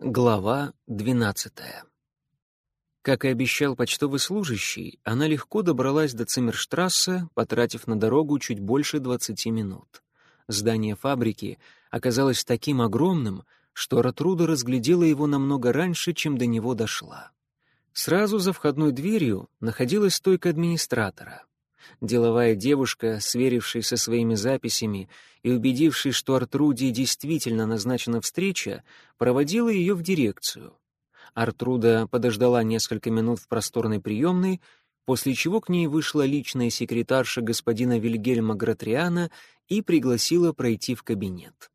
Глава двенадцатая. Как и обещал почтовый служащий, она легко добралась до Циммерштрассе, потратив на дорогу чуть больше двадцати минут. Здание фабрики оказалось таким огромным, что Ратруда разглядела его намного раньше, чем до него дошла. Сразу за входной дверью находилась стойка администратора. Деловая девушка, сверившись со своими записями и убедившись, что Артруде действительно назначена встреча, проводила ее в дирекцию. Артруда подождала несколько минут в просторной приемной, после чего к ней вышла личная секретарша господина Вильгельма Гратриана и пригласила пройти в кабинет.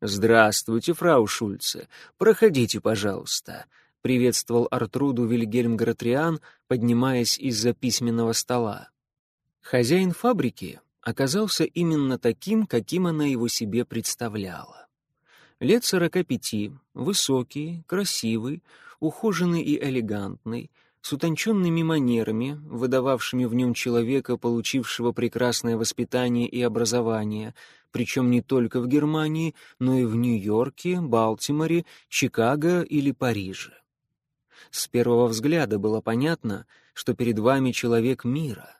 «Здравствуйте, фрау Шульце. Проходите, пожалуйста», — приветствовал Артруду Вильгельм Гратриан, поднимаясь из-за письменного стола. Хозяин фабрики оказался именно таким, каким она его себе представляла. Лет сорока пяти, высокий, красивый, ухоженный и элегантный, с утонченными манерами, выдававшими в нем человека, получившего прекрасное воспитание и образование, причем не только в Германии, но и в Нью-Йорке, Балтиморе, Чикаго или Париже. С первого взгляда было понятно, что перед вами человек мира,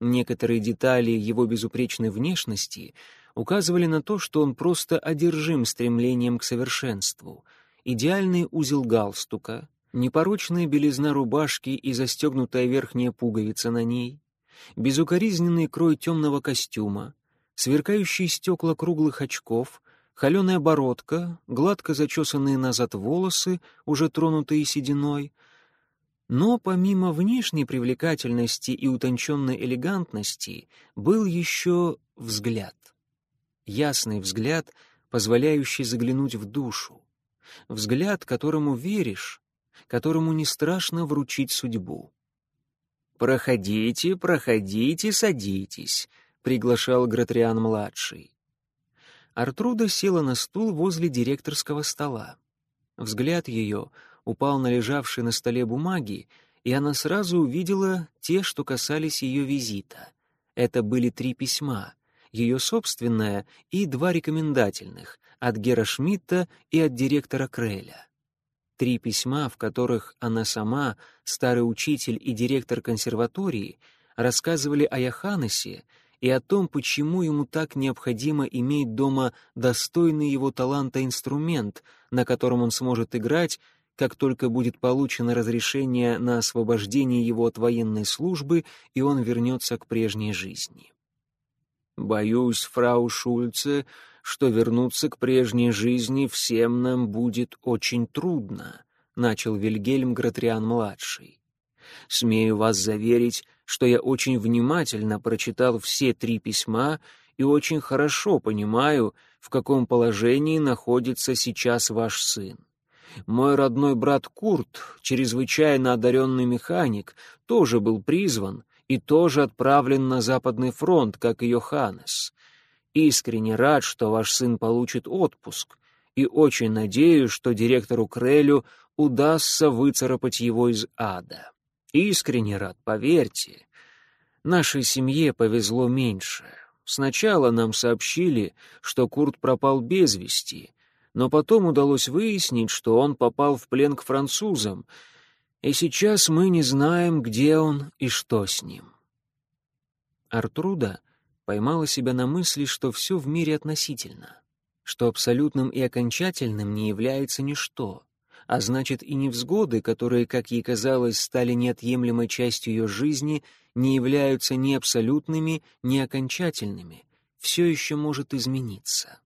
Некоторые детали его безупречной внешности указывали на то, что он просто одержим стремлением к совершенству. Идеальный узел галстука, непорочная белизна рубашки и застегнутая верхняя пуговица на ней, безукоризненный крой темного костюма, сверкающие стекла круглых очков, холеная бородка, гладко зачесанные назад волосы, уже тронутые сединой — но помимо внешней привлекательности и утонченной элегантности был еще взгляд. Ясный взгляд, позволяющий заглянуть в душу. Взгляд, которому веришь, которому не страшно вручить судьбу. «Проходите, проходите, садитесь», — приглашал Гратриан-младший. Артруда села на стул возле директорского стола. Взгляд ее упал на лежавшие на столе бумаги, и она сразу увидела те, что касались ее визита. Это были три письма, ее собственное и два рекомендательных, от Гера Шмидта и от директора Креля. Три письма, в которых она сама, старый учитель и директор консерватории, рассказывали о Яханесе и о том, почему ему так необходимо иметь дома достойный его таланта инструмент, на котором он сможет играть как только будет получено разрешение на освобождение его от военной службы, и он вернется к прежней жизни. «Боюсь, фрау Шульце, что вернуться к прежней жизни всем нам будет очень трудно», — начал Вильгельм Гратриан-младший. «Смею вас заверить, что я очень внимательно прочитал все три письма и очень хорошо понимаю, в каком положении находится сейчас ваш сын. Мой родной брат Курт, чрезвычайно одаренный механик, тоже был призван и тоже отправлен на Западный фронт, как и Йоханнес. Искренне рад, что ваш сын получит отпуск, и очень надеюсь, что директору Крелю удастся выцарапать его из ада. Искренне рад, поверьте. Нашей семье повезло меньше. Сначала нам сообщили, что Курт пропал без вести, но потом удалось выяснить, что он попал в плен к французам, и сейчас мы не знаем, где он и что с ним. Артруда поймала себя на мысли, что все в мире относительно, что абсолютным и окончательным не является ничто, а значит и невзгоды, которые, как ей казалось, стали неотъемлемой частью ее жизни, не являются ни абсолютными, ни окончательными, все еще может измениться.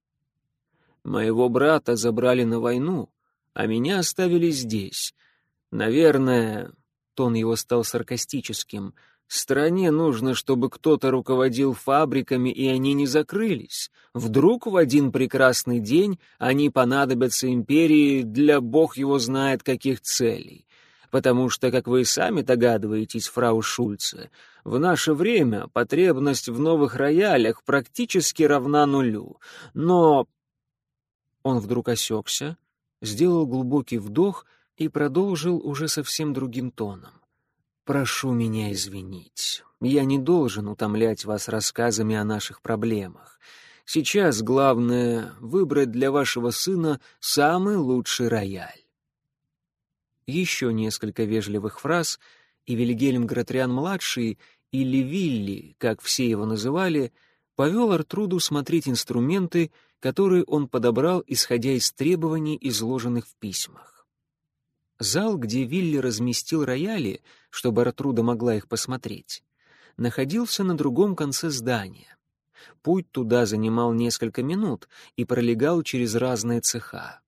Моего брата забрали на войну, а меня оставили здесь. Наверное, тон его стал саркастическим. Стране нужно, чтобы кто-то руководил фабриками, и они не закрылись. Вдруг в один прекрасный день они понадобятся империи для бог его знает каких целей. Потому что, как вы и сами догадываетесь, фрау Шульце, в наше время потребность в новых роялях практически равна нулю. Но он вдруг осекся, сделал глубокий вдох и продолжил уже совсем другим тоном. «Прошу меня извинить. Я не должен утомлять вас рассказами о наших проблемах. Сейчас главное — выбрать для вашего сына самый лучший рояль. Еще несколько вежливых фраз, и Вильгельм Гратриан-младший, или Вилли, как все его называли, повел Артруду смотреть инструменты, которые он подобрал, исходя из требований, изложенных в письмах. Зал, где Вилли разместил рояли, чтобы Артруда могла их посмотреть, находился на другом конце здания. Путь туда занимал несколько минут и пролегал через разные цеха.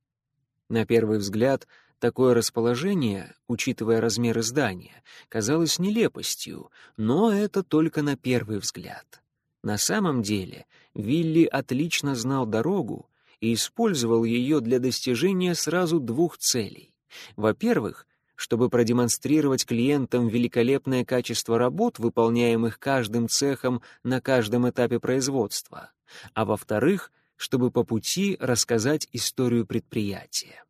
На первый взгляд, такое расположение, учитывая размеры здания, казалось нелепостью, но это только на первый взгляд. На самом деле Вилли отлично знал дорогу и использовал ее для достижения сразу двух целей. Во-первых, чтобы продемонстрировать клиентам великолепное качество работ, выполняемых каждым цехом на каждом этапе производства, а во-вторых, чтобы по пути рассказать историю предприятия.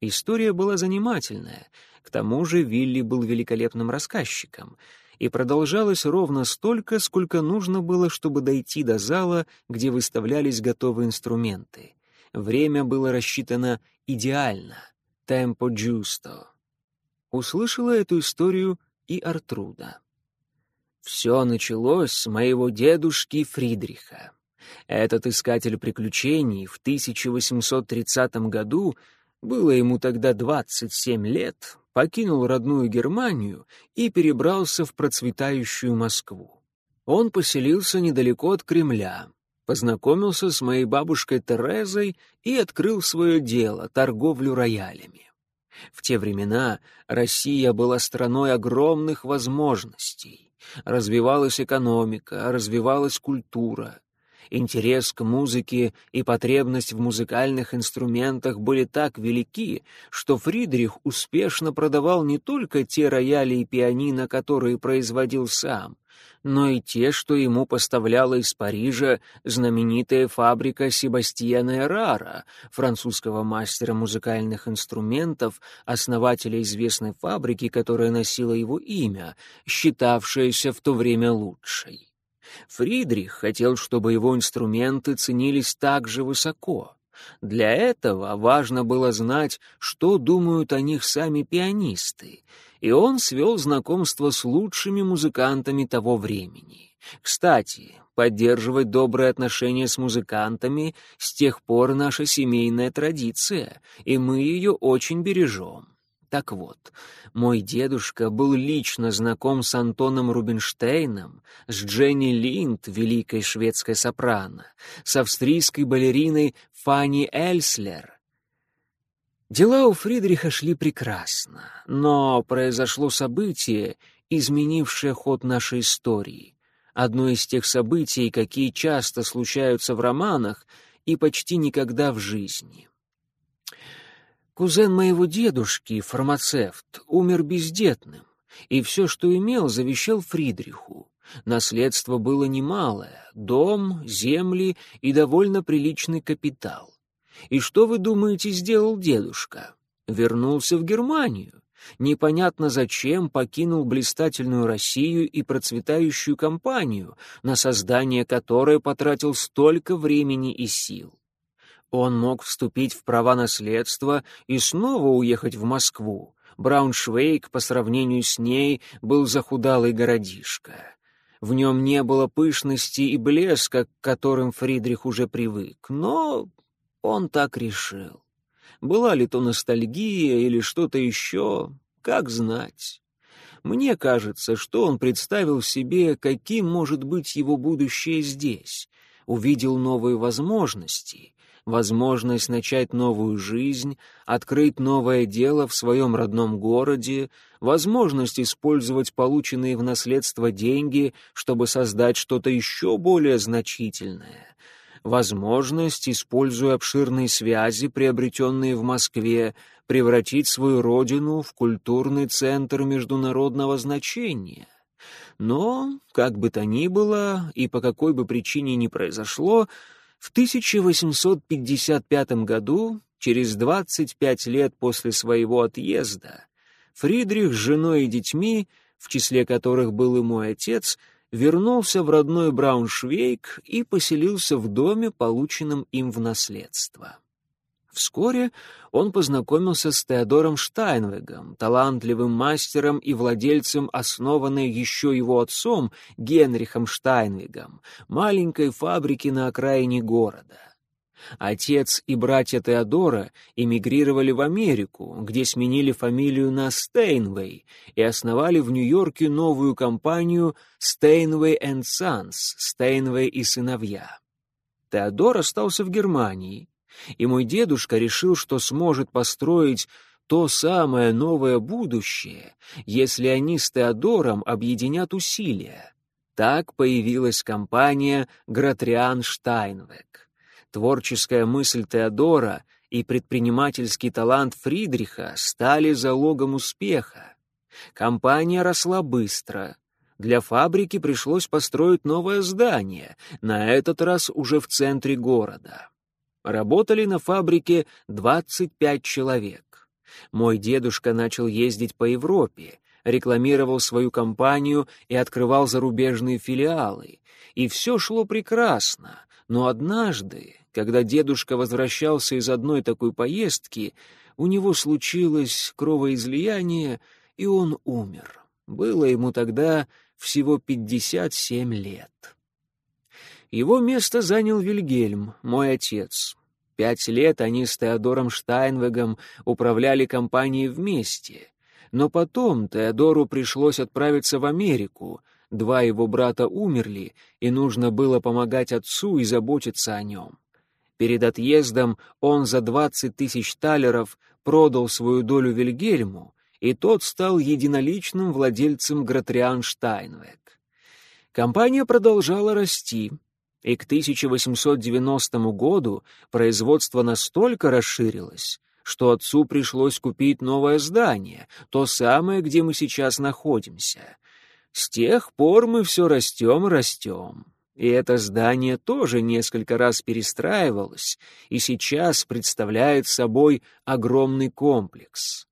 История была занимательная, к тому же Вилли был великолепным рассказчиком, и продолжалась ровно столько, сколько нужно было, чтобы дойти до зала, где выставлялись готовые инструменты. Время было рассчитано идеально — темпо джусто услышала эту историю и Артруда. Все началось с моего дедушки Фридриха. Этот искатель приключений в 1830 году, было ему тогда 27 лет, покинул родную Германию и перебрался в процветающую Москву. Он поселился недалеко от Кремля, познакомился с моей бабушкой Терезой и открыл свое дело — торговлю роялями. В те времена Россия была страной огромных возможностей. Развивалась экономика, развивалась культура. Интерес к музыке и потребность в музыкальных инструментах были так велики, что Фридрих успешно продавал не только те рояли и пианино, которые производил сам, но и те, что ему поставляла из Парижа знаменитая фабрика Себастьяна Эрара, французского мастера музыкальных инструментов, основателя известной фабрики, которая носила его имя, считавшаяся в то время лучшей. Фридрих хотел, чтобы его инструменты ценились так же высоко. Для этого важно было знать, что думают о них сами пианисты, и он свел знакомство с лучшими музыкантами того времени. Кстати, поддерживать добрые отношения с музыкантами с тех пор наша семейная традиция, и мы ее очень бережем. Так вот, мой дедушка был лично знаком с Антоном Рубинштейном, с Дженни Линд, великой шведской сопрано, с австрийской балериной Фанни Эльслер, Дела у Фридриха шли прекрасно, но произошло событие, изменившее ход нашей истории. Одно из тех событий, какие часто случаются в романах и почти никогда в жизни. Кузен моего дедушки, фармацевт, умер бездетным, и все, что имел, завещал Фридриху. Наследство было немалое — дом, земли и довольно приличный капитал. И что, вы думаете, сделал дедушка? Вернулся в Германию. Непонятно зачем покинул блистательную Россию и процветающую компанию, на создание которой потратил столько времени и сил. Он мог вступить в права наследства и снова уехать в Москву. Брауншвейг по сравнению с ней был захудалый городишко. В нем не было пышности и блеска, к которым Фридрих уже привык, но он так решил. Была ли то ностальгия или что-то еще, как знать. Мне кажется, что он представил себе, каким может быть его будущее здесь, увидел новые возможности, возможность начать новую жизнь, открыть новое дело в своем родном городе, возможность использовать полученные в наследство деньги, чтобы создать что-то еще более значительное возможность, используя обширные связи, приобретенные в Москве, превратить свою родину в культурный центр международного значения. Но, как бы то ни было, и по какой бы причине ни произошло, в 1855 году, через 25 лет после своего отъезда, Фридрих с женой и детьми, в числе которых был и мой отец, вернулся в родной Брауншвейг и поселился в доме, полученном им в наследство. Вскоре он познакомился с Теодором Штайнвегом, талантливым мастером и владельцем основанной еще его отцом Генрихом Штайнвегом, маленькой фабрики на окраине города. Отец и братья Теодора эмигрировали в Америку, где сменили фамилию на Стейнвей и основали в Нью-Йорке новую компанию Steinway Sons, Стейнвей и сыновья. Теодор остался в Германии, и мой дедушка решил, что сможет построить то самое новое будущее, если они с Теодором объединят усилия. Так появилась компания Гратриан Штайнвек. Творческая мысль Теодора и предпринимательский талант Фридриха стали залогом успеха. Компания росла быстро. Для фабрики пришлось построить новое здание, на этот раз уже в центре города. Работали на фабрике 25 человек. Мой дедушка начал ездить по Европе, рекламировал свою компанию и открывал зарубежные филиалы. И все шло прекрасно. Но однажды, когда дедушка возвращался из одной такой поездки, у него случилось кровоизлияние, и он умер. Было ему тогда всего 57 лет. Его место занял Вильгельм, мой отец. Пять лет они с Теодором Штайнвегом управляли компанией вместе. Но потом Теодору пришлось отправиться в Америку. Два его брата умерли, и нужно было помогать отцу и заботиться о нем. Перед отъездом он за двадцать тысяч талеров продал свою долю Вильгельму, и тот стал единоличным владельцем Гратриан Штайнвег. Компания продолжала расти, и к 1890 году производство настолько расширилось, что отцу пришлось купить новое здание, то самое, где мы сейчас находимся. С тех пор мы все растем и растем. И это здание тоже несколько раз перестраивалось, и сейчас представляет собой огромный комплекс.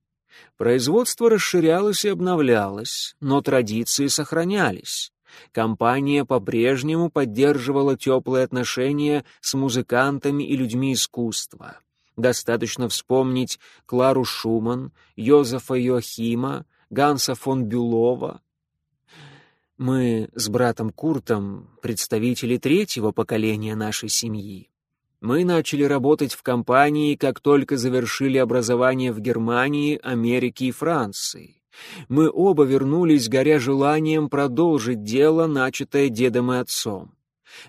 Производство расширялось и обновлялось, но традиции сохранялись. Компания по-прежнему поддерживала теплые отношения с музыкантами и людьми искусства. Достаточно вспомнить Клару Шуман, Йозефа Йохима, Ганса фон Бюлова. Мы с братом Куртом представители третьего поколения нашей семьи. Мы начали работать в компании, как только завершили образование в Германии, Америке и Франции. Мы оба вернулись, горя желанием продолжить дело, начатое дедом и отцом.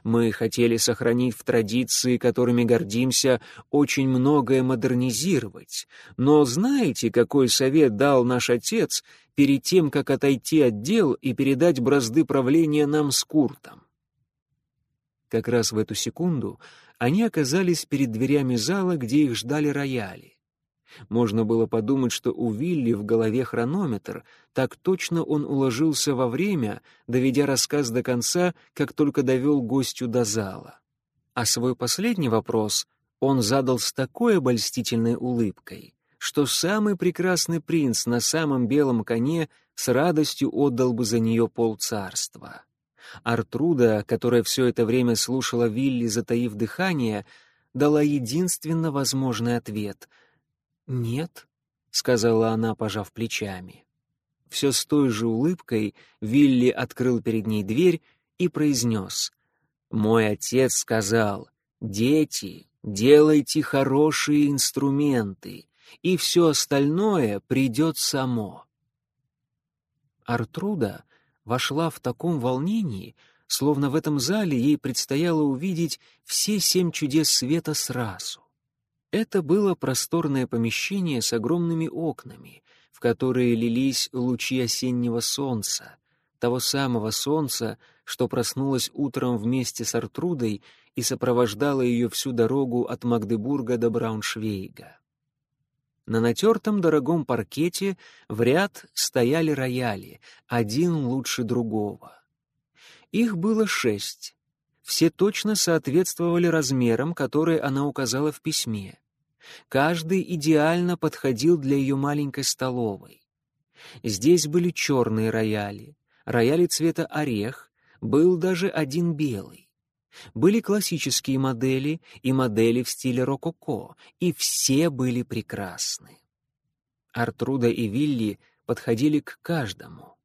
Мы хотели сохранить в традиции, которыми гордимся, очень многое модернизировать. Но знаете, какой совет дал наш отец перед тем, как отойти от дел и передать бразды правления нам с Куртом? Как раз в эту секунду они оказались перед дверями зала, где их ждали рояли. Можно было подумать, что у Вилли в голове хронометр, так точно он уложился во время, доведя рассказ до конца, как только довел гостю до зала. А свой последний вопрос он задал с такой обольстительной улыбкой, что самый прекрасный принц на самом белом коне с радостью отдал бы за нее полцарства. Артруда, которая все это время слушала Вилли, затаив дыхание, дала единственно возможный ответ — «Нет», — сказала она, пожав плечами. Все с той же улыбкой Вилли открыл перед ней дверь и произнес. «Мой отец сказал, дети, делайте хорошие инструменты, и все остальное придет само». Артруда вошла в таком волнении, словно в этом зале ей предстояло увидеть все семь чудес света сразу. Это было просторное помещение с огромными окнами, в которые лились лучи осеннего солнца, того самого солнца, что проснулось утром вместе с Артрудой и сопровождало ее всю дорогу от Магдебурга до Брауншвейга. На натертом дорогом паркете в ряд стояли рояли, один лучше другого. Их было шесть. Все точно соответствовали размерам, которые она указала в письме. Каждый идеально подходил для ее маленькой столовой. Здесь были черные рояли, рояли цвета орех, Был даже один белый. Были классические модели и модели в стиле рококо, и все были прекрасны. Артруда и Вилли подходили к каждому.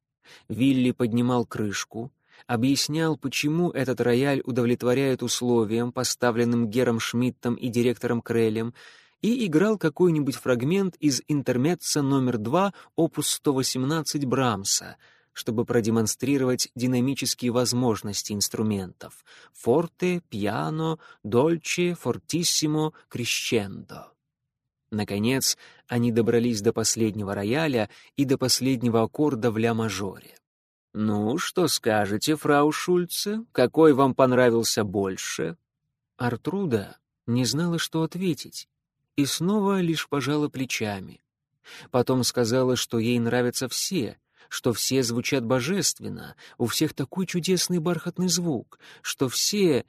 Вилли поднимал крышку, объяснял, почему этот рояль удовлетворяет условиям, поставленным Гером Шмидтом и директором Крелем, и играл какой-нибудь фрагмент из интермеца номер 2 опус 118 Брамса, чтобы продемонстрировать динамические возможности инструментов — форте, пиано, дольче, фортиссимо, крещендо. Наконец, они добрались до последнего рояля и до последнего аккорда в ля-мажоре. «Ну, что скажете, фрау Шульце? Какой вам понравился больше?» Артруда не знала, что ответить, и снова лишь пожала плечами. Потом сказала, что ей нравятся все, что все звучат божественно, у всех такой чудесный бархатный звук, что все...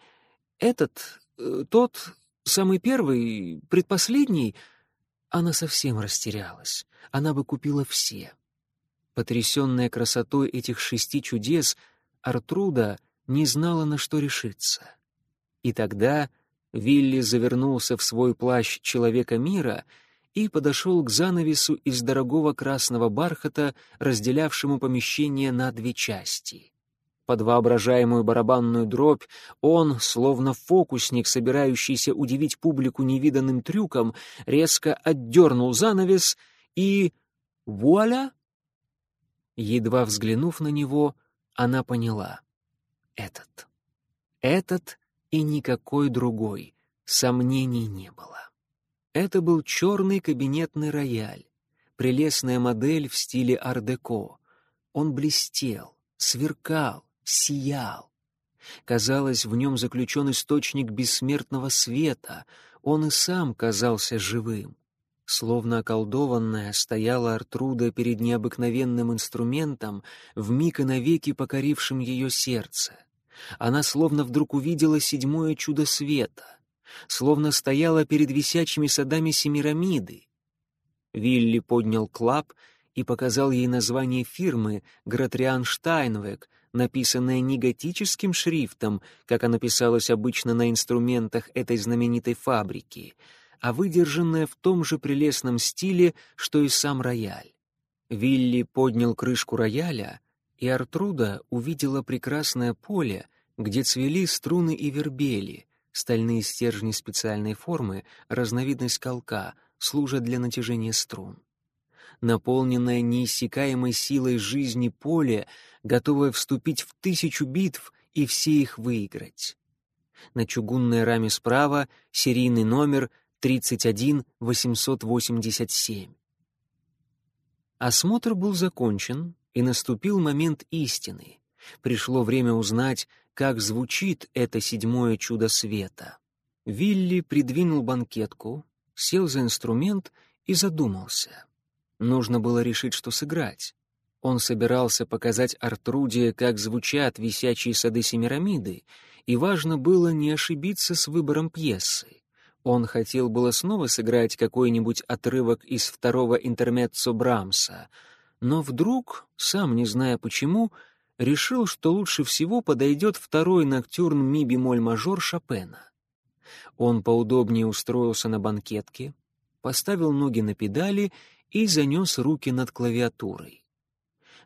Этот, э, тот, самый первый, предпоследний... Она совсем растерялась. Она бы купила все. Потрясенная красотой этих шести чудес, Артруда не знала, на что решиться. И тогда Вилли завернулся в свой плащ человека мира и подошел к занавесу из дорогого красного бархата, разделявшему помещение на две части. Под воображаемую барабанную дробь он, словно фокусник, собирающийся удивить публику невиданным трюком, резко отдернул занавес и... вуаля! Едва взглянув на него, она поняла. Этот. Этот и никакой другой. Сомнений не было. Это был черный кабинетный рояль, прелестная модель в стиле ар-деко. Он блестел, сверкал, сиял. Казалось, в нем заключен источник бессмертного света. Он и сам казался живым. Словно околдованная, стояла Артруда перед необыкновенным инструментом, вмиг и навеки покорившим ее сердце. Она словно вдруг увидела седьмое чудо света, словно стояла перед висячими садами Семирамиды. Вилли поднял клап и показал ей название фирмы «Гратриан Штайнвек», написанное не готическим шрифтом, как оно писалось обычно на инструментах этой знаменитой фабрики — а выдержанная в том же прелестном стиле, что и сам рояль. Вилли поднял крышку рояля, и Артруда увидела прекрасное поле, где цвели струны и вербели, стальные стержни специальной формы, разновидность колка, служат для натяжения струн. Наполненное неиссякаемой силой жизни поле, готовое вступить в тысячу битв и все их выиграть. На чугунной раме справа серийный номер 31 887. Осмотр был закончен, и наступил момент истины. Пришло время узнать, как звучит это седьмое чудо света. Вилли придвинул банкетку, сел за инструмент и задумался. Нужно было решить, что сыграть. Он собирался показать Артруде, как звучат висячие сады Семирамиды, и важно было не ошибиться с выбором пьесы. Он хотел было снова сыграть какой-нибудь отрывок из второго интермеццо Брамса, но вдруг, сам не зная почему, решил, что лучше всего подойдет второй ноктюрн ми-бемоль-мажор Шопена. Он поудобнее устроился на банкетке, поставил ноги на педали и занес руки над клавиатурой.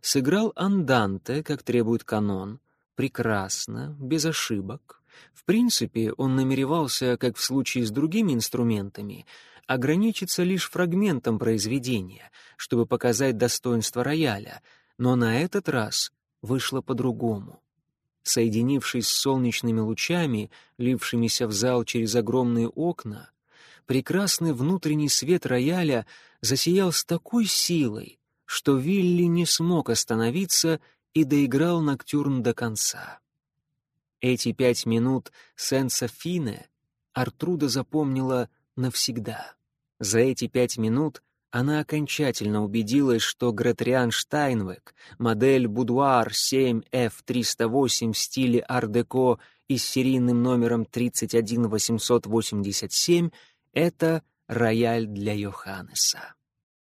Сыграл анданте, как требует канон, прекрасно, без ошибок. В принципе, он намеревался, как в случае с другими инструментами, ограничиться лишь фрагментом произведения, чтобы показать достоинство рояля, но на этот раз вышло по-другому. Соединившись с солнечными лучами, лившимися в зал через огромные окна, прекрасный внутренний свет рояля засиял с такой силой, что Вилли не смог остановиться и доиграл ноктюрн до конца. Эти пять минут сенса фине Артруда запомнила навсегда. За эти пять минут она окончательно убедилась, что Гратриан Штайнвек, модель Будуар 7F308 в стиле ар-деко и с серийным номером 31887, это рояль для Йоханнеса.